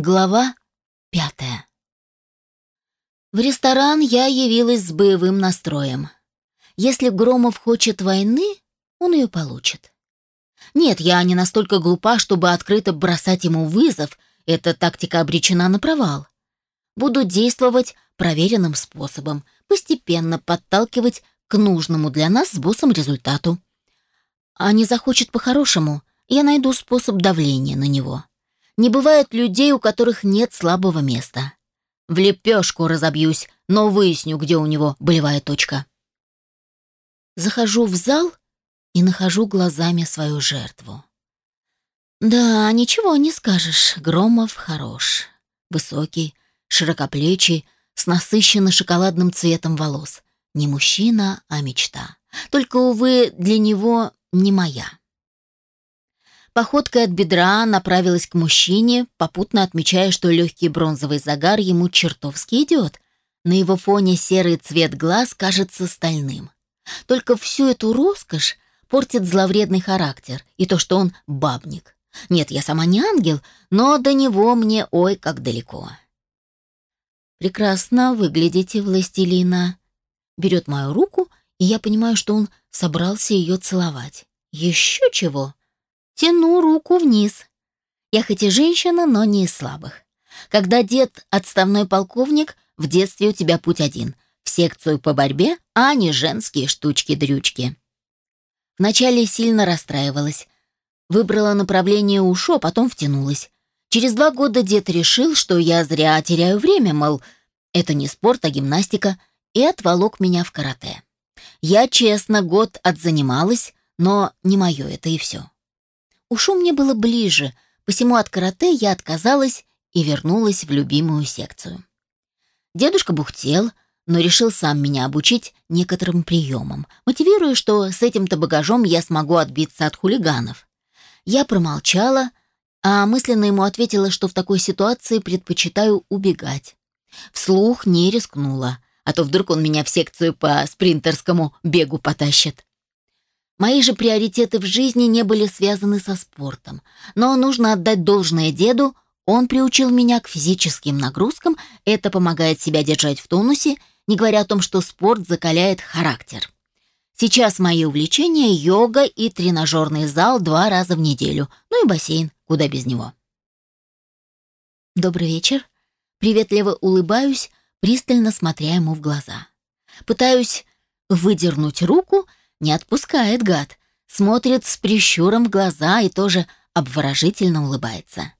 Глава пятая. В ресторан я явилась с боевым настроем. Если Громов хочет войны, он ее получит. Нет, я не настолько глупа, чтобы открыто бросать ему вызов, эта тактика обречена на провал. Буду действовать проверенным способом, постепенно подталкивать к нужному для нас с боссом результату. А не захочет по-хорошему, я найду способ давления на него. Не бывает людей, у которых нет слабого места. В лепешку разобьюсь, но выясню, где у него болевая точка. Захожу в зал и нахожу глазами свою жертву. Да, ничего не скажешь, Громов хорош. Высокий, широкоплечий, с насыщенно шоколадным цветом волос. Не мужчина, а мечта. Только, увы, для него не моя. Походкой от бедра направилась к мужчине, попутно отмечая, что легкий бронзовый загар ему чертовски идет. На его фоне серый цвет глаз кажется стальным. Только всю эту роскошь портит зловредный характер и то, что он бабник. Нет, я сама не ангел, но до него мне ой как далеко. «Прекрасно выглядите, властелина». Берет мою руку, и я понимаю, что он собрался ее целовать. «Еще чего?» Тяну руку вниз. Я хоть и женщина, но не из слабых. Когда дед отставной полковник, в детстве у тебя путь один — в секцию по борьбе, а не женские штучки-дрючки. Вначале сильно расстраивалась. Выбрала направление УШО, потом втянулась. Через два года дед решил, что я зря теряю время, мол, это не спорт, а гимнастика, и отволок меня в карате. Я честно год отзанималась, но не мое это и все. Ушу мне было ближе, посему от карате я отказалась и вернулась в любимую секцию. Дедушка бухтел, но решил сам меня обучить некоторым приемам, мотивируя, что с этим-то багажом я смогу отбиться от хулиганов. Я промолчала, а мысленно ему ответила, что в такой ситуации предпочитаю убегать. Вслух не рискнула, а то вдруг он меня в секцию по спринтерскому бегу потащит. Мои же приоритеты в жизни не были связаны со спортом. Но нужно отдать должное деду, он приучил меня к физическим нагрузкам, это помогает себя держать в тонусе, не говоря о том, что спорт закаляет характер. Сейчас мои увлечения – йога и тренажерный зал два раза в неделю, ну и бассейн, куда без него. Добрый вечер. Приветливо улыбаюсь, пристально смотря ему в глаза. Пытаюсь выдернуть руку – не отпускает гад. Смотрит с прищуром в глаза и тоже обворожительно улыбается.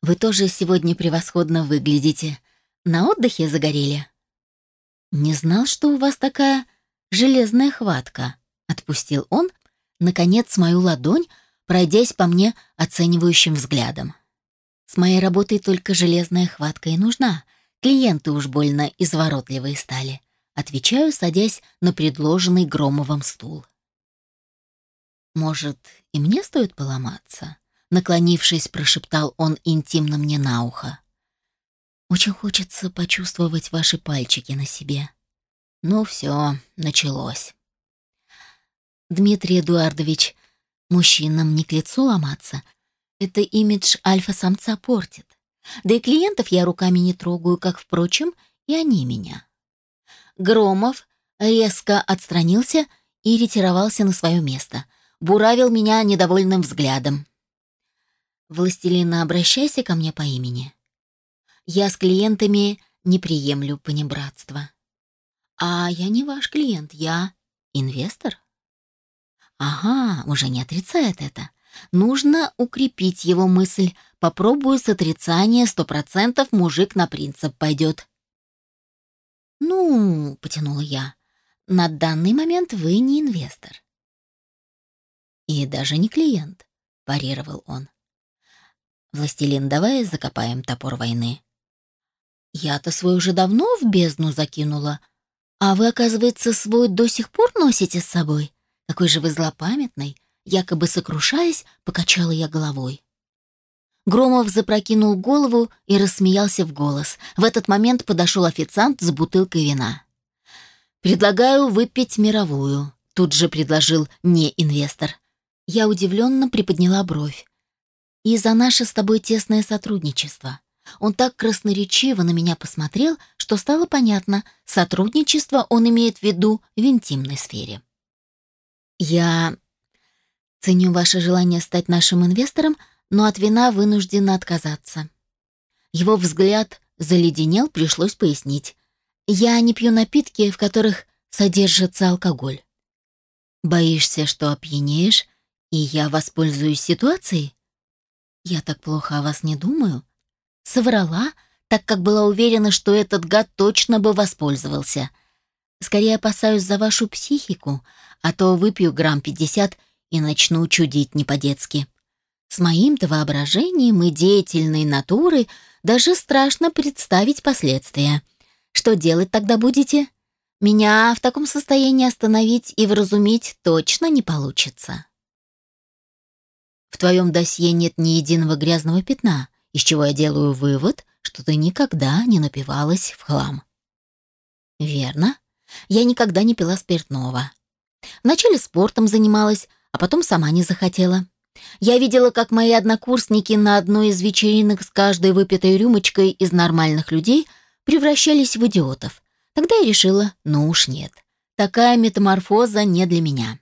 «Вы тоже сегодня превосходно выглядите. На отдыхе загорели?» «Не знал, что у вас такая железная хватка», — отпустил он, наконец, мою ладонь, пройдясь по мне оценивающим взглядом. «С моей работой только железная хватка и нужна. Клиенты уж больно изворотливые стали. Отвечаю, садясь на предложенный Громовым стул. «Может, и мне стоит поломаться?» Наклонившись, прошептал он интимно мне на ухо. «Очень хочется почувствовать ваши пальчики на себе». Ну все, началось. Дмитрий Эдуардович, мужчинам не к лицу ломаться. Это имидж альфа-самца портит. Да и клиентов я руками не трогаю, как, впрочем, и они меня. Громов резко отстранился и ретировался на свое место. Буравил меня недовольным взглядом. «Властелина, обращайся ко мне по имени. Я с клиентами не приемлю понебратства. А я не ваш клиент, я инвестор». «Ага, уже не отрицает это. Нужно укрепить его мысль. Попробую с отрицания сто процентов мужик на принцип пойдет. «Ну, — потянула я, — на данный момент вы не инвестор». «И даже не клиент», — парировал он. «Властелин, давай закопаем топор войны». «Я-то свой уже давно в бездну закинула, а вы, оказывается, свой до сих пор носите с собой. Какой же вы злопамятный!» Якобы сокрушаясь, покачала я головой. Громов запрокинул голову и рассмеялся в голос. В этот момент подошел официант с бутылкой вина. «Предлагаю выпить мировую», — тут же предложил не инвестор. Я удивленно приподняла бровь. и за наше с тобой тесное сотрудничество. Он так красноречиво на меня посмотрел, что стало понятно, сотрудничество он имеет в виду в интимной сфере. Я ценю ваше желание стать нашим инвестором, но от вина вынуждена отказаться. Его взгляд заледенел, пришлось пояснить. Я не пью напитки, в которых содержится алкоголь. Боишься, что опьянеешь, и я воспользуюсь ситуацией? Я так плохо о вас не думаю. Соврала, так как была уверена, что этот гад точно бы воспользовался. Скорее опасаюсь за вашу психику, а то выпью грамм пятьдесят и начну чудить не по-детски. С моим-то воображением и деятельной натурой даже страшно представить последствия. Что делать тогда будете? Меня в таком состоянии остановить и вразумить точно не получится. В твоем досье нет ни единого грязного пятна, из чего я делаю вывод, что ты никогда не напивалась в хлам. Верно. Я никогда не пила спиртного. Вначале спортом занималась, а потом сама не захотела. Я видела, как мои однокурсники на одной из вечеринок с каждой выпитой рюмочкой из нормальных людей превращались в идиотов. Тогда я решила, ну уж нет. Такая метаморфоза не для меня.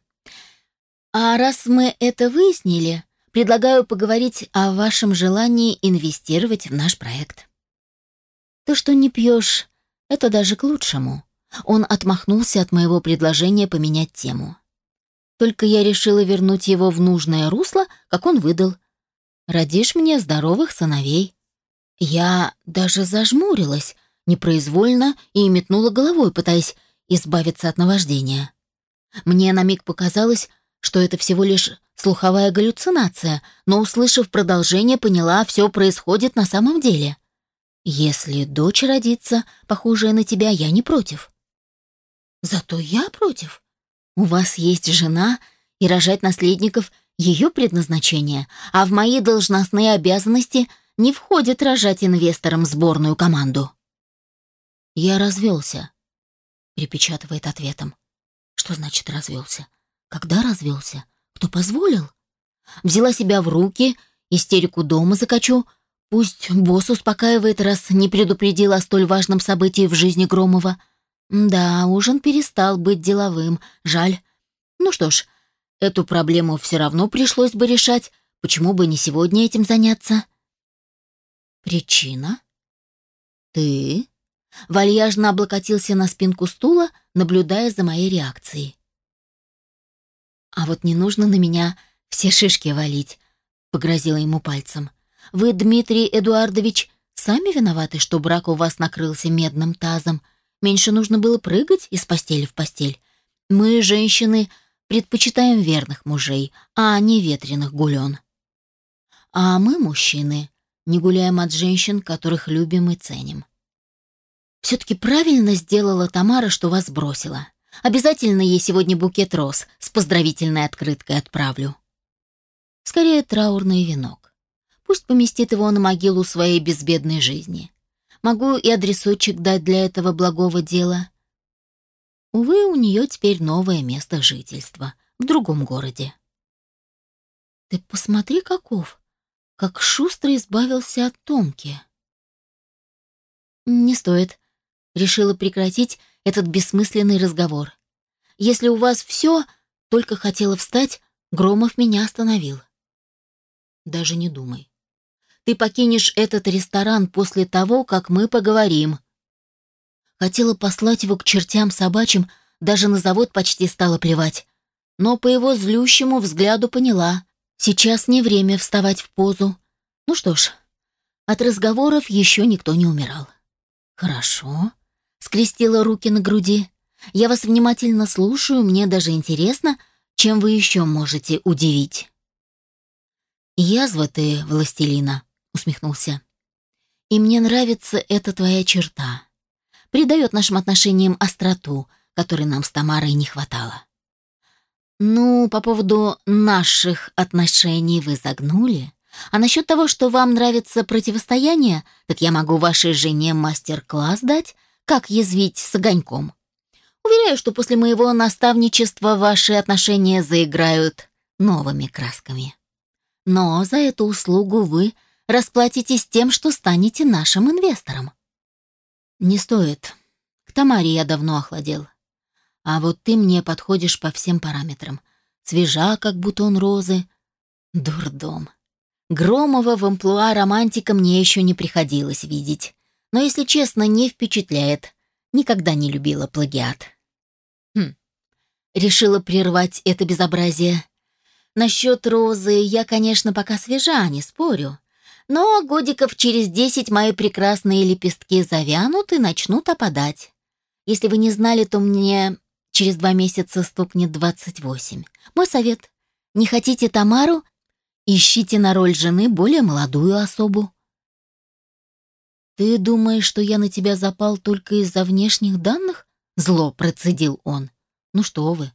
А раз мы это выяснили, предлагаю поговорить о вашем желании инвестировать в наш проект. То, что не пьешь, это даже к лучшему. Он отмахнулся от моего предложения поменять тему. Только я решила вернуть его в нужное русло, как он выдал. «Родишь мне здоровых сыновей». Я даже зажмурилась, непроизвольно, и метнула головой, пытаясь избавиться от наваждения. Мне на миг показалось, что это всего лишь слуховая галлюцинация, но, услышав продолжение, поняла, все происходит на самом деле. Если дочь родится, похожая на тебя, я не против. Зато я против. У вас есть жена, и рожать наследников — ее предназначение, а в мои должностные обязанности не входит рожать инвесторам сборную команду. Я развелся, припечатывает ответом. Что значит развелся? Когда развелся? Кто позволил? Взяла себя в руки, истерику дома закачу. Пусть босс успокаивает, раз не предупредил о столь важном событии в жизни Громова. Да, ужин перестал быть деловым. Жаль. Ну что ж, эту проблему все равно пришлось бы решать. Почему бы не сегодня этим заняться? Причина? Ты? Вальяжно облокотился на спинку стула, наблюдая за моей реакцией. А вот не нужно на меня все шишки валить, погрозила ему пальцем. Вы, Дмитрий Эдуардович, сами виноваты, что брак у вас накрылся медным тазом. Меньше нужно было прыгать из постели в постель. Мы, женщины, предпочитаем верных мужей, а не ветреных гулен. А мы, мужчины, не гуляем от женщин, которых любим и ценим. Все-таки правильно сделала Тамара, что вас бросила. Обязательно ей сегодня букет роз с поздравительной открыткой отправлю. Скорее, траурный венок. Пусть поместит его на могилу своей безбедной жизни. Могу и адресочек дать для этого благого дела. Увы, у нее теперь новое место жительства в другом городе. Ты посмотри, каков, как шустро избавился от Томки. Не стоит. Решила прекратить этот бессмысленный разговор. Если у вас все, только хотела встать, Громов меня остановил. Даже не думай. Ты покинешь этот ресторан после того, как мы поговорим». Хотела послать его к чертям собачьим, даже на завод почти стала плевать. Но по его злющему взгляду поняла, сейчас не время вставать в позу. Ну что ж, от разговоров еще никто не умирал. «Хорошо», — скрестила руки на груди. «Я вас внимательно слушаю, мне даже интересно, чем вы еще можете удивить». «Язва ты, властелина», усмехнулся. И мне нравится эта твоя черта. Придает нашим отношениям остроту, которой нам с Тамарой не хватало. Ну, по поводу наших отношений вы загнули. А насчет того, что вам нравится противостояние, так я могу вашей жене мастер-класс дать, как язвить с огоньком. Уверяю, что после моего наставничества ваши отношения заиграют новыми красками. Но за эту услугу вы расплатитесь тем, что станете нашим инвестором. Не стоит. К Тамаре я давно охладел. А вот ты мне подходишь по всем параметрам. Свежа, как бутон розы. Дурдом. Громова в амплуа романтика мне еще не приходилось видеть. Но, если честно, не впечатляет. Никогда не любила плагиат. Хм. Решила прервать это безобразие. Насчет розы я, конечно, пока свежа, не спорю. Но годиков через десять мои прекрасные лепестки завянут и начнут опадать. Если вы не знали, то мне через два месяца стукнет двадцать восемь. Мой совет. Не хотите Тамару? Ищите на роль жены более молодую особу. «Ты думаешь, что я на тебя запал только из-за внешних данных?» Зло процедил он. «Ну что вы,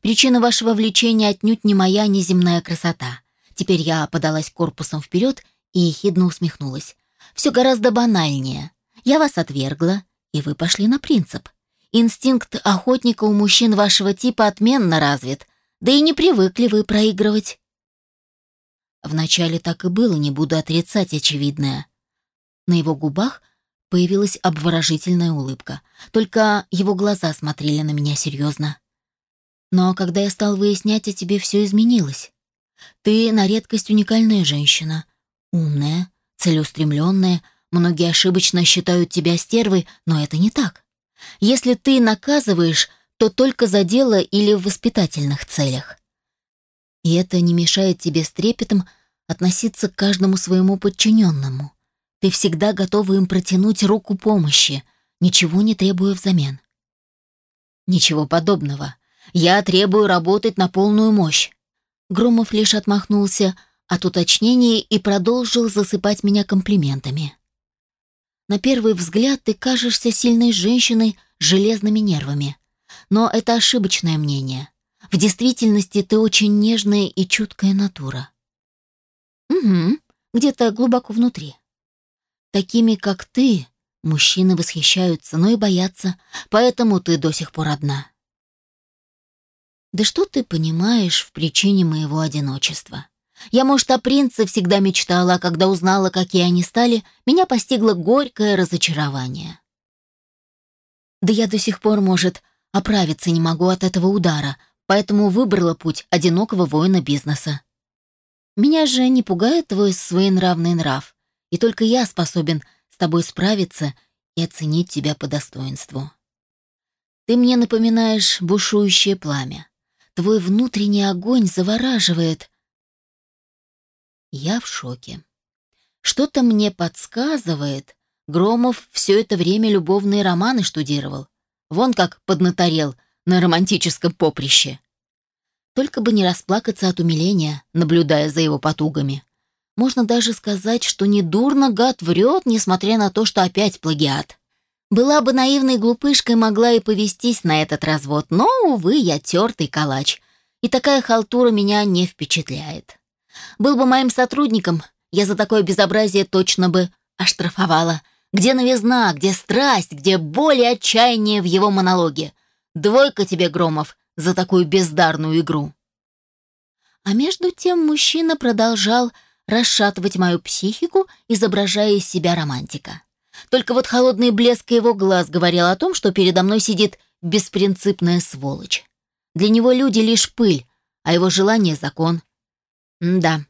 Причина вашего влечения отнюдь не моя неземная красота. Теперь я подалась корпусом вперед и ехидно усмехнулась. Все гораздо банальнее. Я вас отвергла, и вы пошли на принцип. Инстинкт охотника у мужчин вашего типа отменно развит, да и не привыкли вы проигрывать. Вначале так и было, не буду отрицать очевидное. На его губах появилась обворожительная улыбка, только его глаза смотрели на меня серьезно. Но когда я стал выяснять о тебе, все изменилось. Ты на редкость уникальная женщина. Умная, целеустремленная. Многие ошибочно считают тебя стервой, но это не так. Если ты наказываешь, то только за дело или в воспитательных целях. И это не мешает тебе с трепетом относиться к каждому своему подчиненному. Ты всегда готова им протянуть руку помощи, ничего не требуя взамен. Ничего подобного. Я требую работать на полную мощь. Громов лишь отмахнулся от уточнений и продолжил засыпать меня комплиментами. На первый взгляд ты кажешься сильной женщиной с железными нервами. Но это ошибочное мнение. В действительности ты очень нежная и чуткая натура. Угу, где-то глубоко внутри. Такими, как ты, мужчины восхищаются, но и боятся, поэтому ты до сих пор одна. Да что ты понимаешь в причине моего одиночества? Я, может, о принце всегда мечтала, а когда узнала, какие они стали, меня постигло горькое разочарование. Да я до сих пор, может, оправиться не могу от этого удара, поэтому выбрала путь одинокого воина бизнеса. Меня же не пугает твой своенравный нрав, и только я способен с тобой справиться и оценить тебя по достоинству. Ты мне напоминаешь бушующее пламя. Твой внутренний огонь завораживает. Я в шоке. Что-то мне подсказывает. Громов все это время любовные романы штудировал. Вон как поднаторел на романтическом поприще. Только бы не расплакаться от умиления, наблюдая за его потугами. Можно даже сказать, что недурно гад врет, несмотря на то, что опять плагиат. Была бы наивной глупышкой, могла и повестись на этот развод, но, увы, я тертый калач, и такая халтура меня не впечатляет. Был бы моим сотрудником, я за такое безобразие точно бы оштрафовала. Где новизна, где страсть, где боль и отчаяние в его монологе. Двойка тебе, Громов, за такую бездарную игру. А между тем мужчина продолжал расшатывать мою психику, изображая из себя романтика. Только вот холодный блеск его глаз говорил о том, что передо мной сидит беспринципная сволочь. Для него люди лишь пыль, а его желание — закон. Да,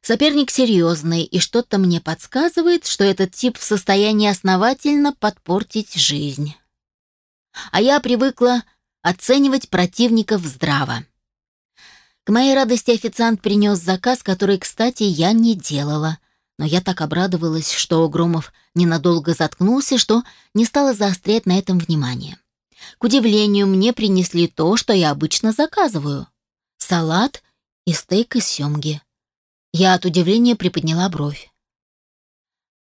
соперник серьезный, и что-то мне подсказывает, что этот тип в состоянии основательно подпортить жизнь. А я привыкла оценивать противников здраво. К моей радости официант принес заказ, который, кстати, я не делала — но я так обрадовалась, что Громов ненадолго заткнулся, что не стала заострять на этом внимание. К удивлению, мне принесли то, что я обычно заказываю. Салат и стейк из семги. Я от удивления приподняла бровь.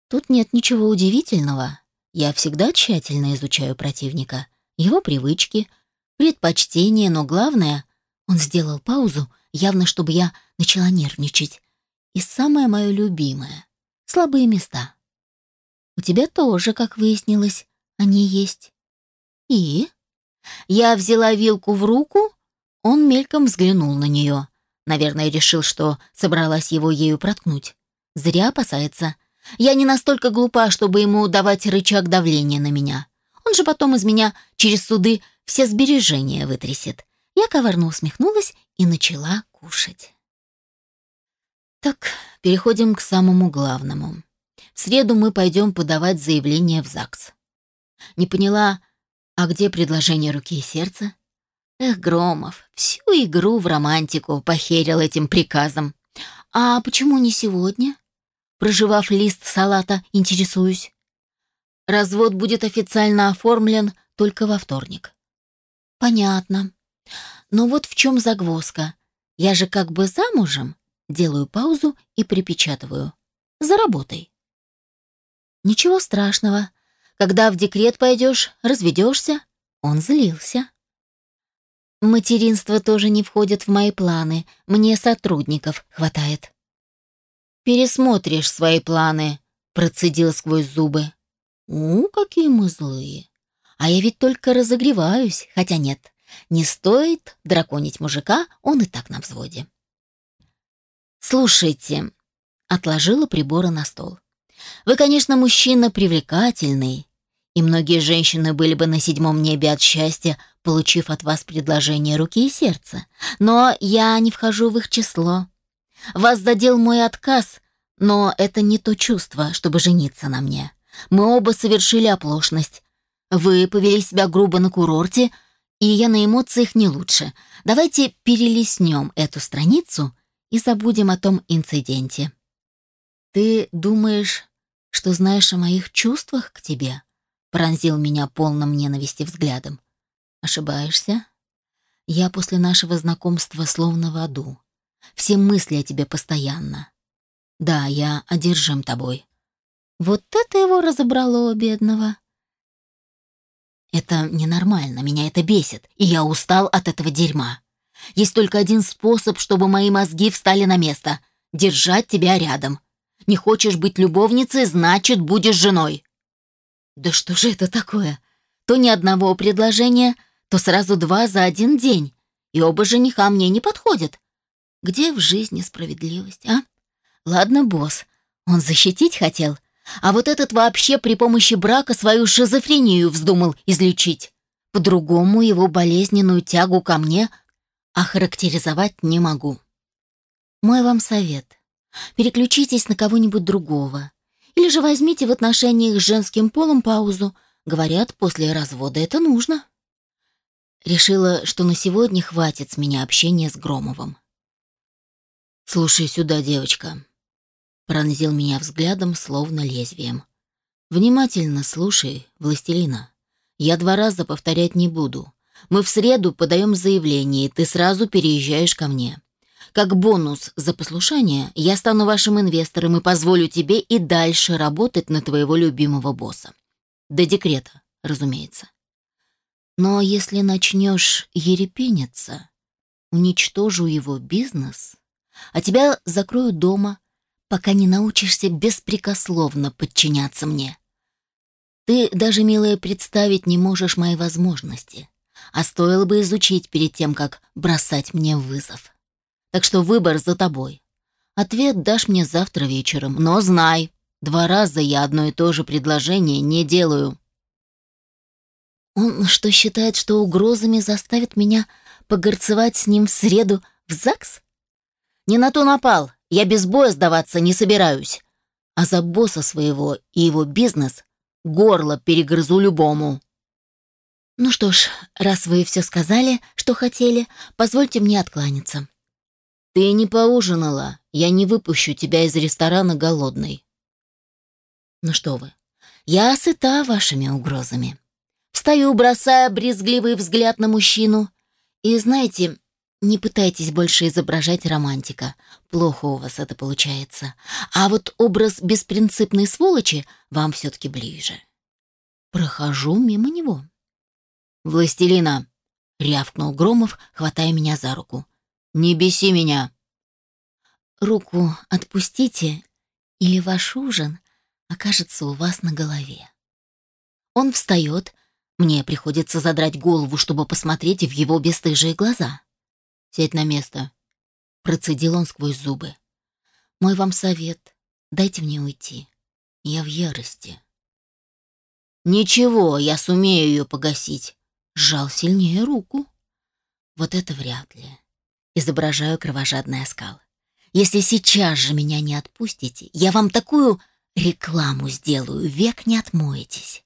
Тут нет ничего удивительного. Я всегда тщательно изучаю противника, его привычки, предпочтения, но главное, он сделал паузу, явно чтобы я начала нервничать, и самое мое любимое — слабые места. У тебя тоже, как выяснилось, они есть. И? Я взяла вилку в руку, он мельком взглянул на нее. Наверное, решил, что собралась его ею проткнуть. Зря опасается. Я не настолько глупа, чтобы ему давать рычаг давления на меня. Он же потом из меня через суды все сбережения вытрясет. Я коварно усмехнулась и начала кушать. Так, переходим к самому главному. В среду мы пойдем подавать заявление в ЗАГС. Не поняла, а где предложение руки и сердца? Эх, Громов, всю игру в романтику похерил этим приказом. А почему не сегодня? Проживав лист салата, интересуюсь. Развод будет официально оформлен только во вторник. Понятно. Но вот в чем загвоздка. Я же как бы замужем. Делаю паузу и припечатываю. За работой. Ничего страшного. Когда в декрет пойдешь, разведешься. Он злился. Материнство тоже не входит в мои планы. Мне сотрудников хватает. Пересмотришь свои планы, процедил сквозь зубы. У, какие мы злые. А я ведь только разогреваюсь, хотя нет. Не стоит драконить мужика, он и так на взводе. Слушайте, отложила приборы на стол. Вы, конечно, мужчина привлекательный, и многие женщины были бы на седьмом небе от счастья, получив от вас предложение руки и сердца. Но я не вхожу в их число. Вас задел мой отказ, но это не то чувство, чтобы жениться на мне. Мы оба совершили оплошность. Вы повели себя грубо на курорте, и я на эмоциях не лучше. Давайте перелистнем эту страницу и забудем о том инциденте. Ты думаешь, что знаешь о моих чувствах к тебе? Пронзил меня полным ненависти взглядом. Ошибаешься? Я после нашего знакомства словно в аду. Все мысли о тебе постоянно. Да, я одержим тобой. Вот это его разобрало, бедного. Это ненормально, меня это бесит, и я устал от этого дерьма. Есть только один способ, чтобы мои мозги встали на место — держать тебя рядом. Не хочешь быть любовницей, значит, будешь женой. Да что же это такое? То ни одного предложения, то сразу два за один день. И оба жениха мне не подходят. Где в жизни справедливость, а? Ладно, босс, он защитить хотел, а вот этот вообще при помощи брака свою шизофрению вздумал излечить. По-другому его болезненную тягу ко мне охарактеризовать не могу. Мой вам совет. Переключитесь на кого-нибудь другого. Или же возьмите в отношениях с женским полом паузу. Говорят, после развода это нужно. Решила, что на сегодня хватит с меня общения с Громовым. «Слушай сюда, девочка пронзил меня взглядом, словно лезвием. «Внимательно слушай, властелина. Я два раза повторять не буду. Мы в среду подаем заявление, и ты сразу переезжаешь ко мне. Как бонус за послушание я стану вашим инвестором и позволю тебе и дальше работать на твоего любимого босса. До декрета, разумеется. Но если начнешь ерепениться, уничтожу его бизнес, а тебя закрою дома, пока не научишься беспрекословно подчиняться мне. Ты даже, милая, представить не можешь мои возможности, а стоило бы изучить перед тем, как бросать мне вызов. Так что выбор за тобой. Ответ дашь мне завтра вечером, но знай, два раза я одно и то же предложение не делаю. Он что, считает, что угрозами заставит меня погорцевать с ним в среду в ЗАГС? Не на то напал. Я без боя сдаваться не собираюсь. А за босса своего и его бизнес горло перегрызу любому. Ну что ж, раз вы все сказали, что хотели, позвольте мне откланяться. Ты не поужинала, я не выпущу тебя из ресторана голодной. Ну что вы, я сыта вашими угрозами. Встаю, бросая брезгливый взгляд на мужчину. И знаете, не пытайтесь больше изображать романтика. Плохо у вас это получается. А вот образ беспринципной сволочи вам все-таки ближе. Прохожу мимо него. «Властелина!» — рявкнул Громов, хватая меня за руку. «Не беси меня!» «Руку отпустите, или ваш ужин окажется у вас на голове». Он встает, мне приходится задрать голову, чтобы посмотреть в его бесстыжие глаза. Сядь на место. процедил он сквозь зубы. Мой вам совет. Дайте мне уйти. Я в ярости. Ничего, я сумею ее погасить. Сжал сильнее руку. Вот это вряд ли. Изображаю кровожадный оскал. Если сейчас же меня не отпустите, я вам такую рекламу сделаю, век не отмоетесь.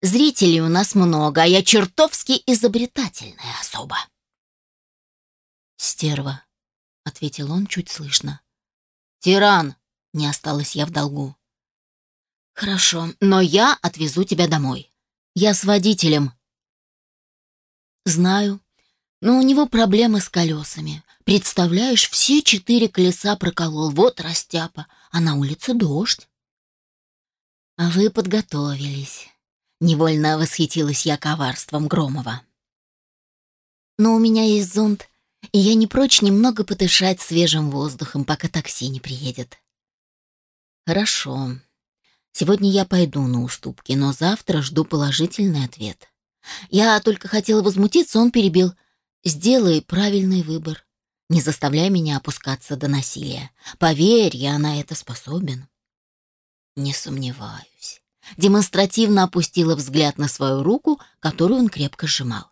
Зрителей у нас много, а я чертовски изобретательная особа. «Стерва», — ответил он чуть слышно. «Тиран!» — не осталась я в долгу. «Хорошо, но я отвезу тебя домой. Я с водителем». «Знаю, но у него проблемы с колесами. Представляешь, все четыре колеса проколол, вот растяпа, а на улице дождь». «А вы подготовились». Невольно восхитилась я коварством Громова. «Но у меня есть зонт, и я не прочь немного подышать свежим воздухом, пока такси не приедет». «Хорошо. Сегодня я пойду на уступки, но завтра жду положительный ответ». Я только хотела возмутиться, он перебил. «Сделай правильный выбор. Не заставляй меня опускаться до насилия. Поверь, я на это способен». «Не сомневаюсь» демонстративно опустила взгляд на свою руку, которую он крепко сжимал.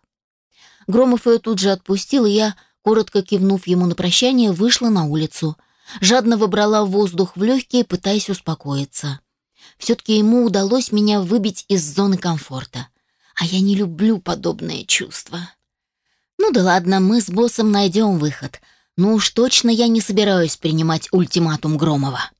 Громов ее тут же отпустил, и я, коротко кивнув ему на прощание, вышла на улицу. Жадно выбрала воздух в легкие, пытаясь успокоиться. Все-таки ему удалось меня выбить из зоны комфорта. А я не люблю подобные чувства. Ну да ладно, мы с боссом найдем выход. Ну уж точно я не собираюсь принимать ультиматум Громова.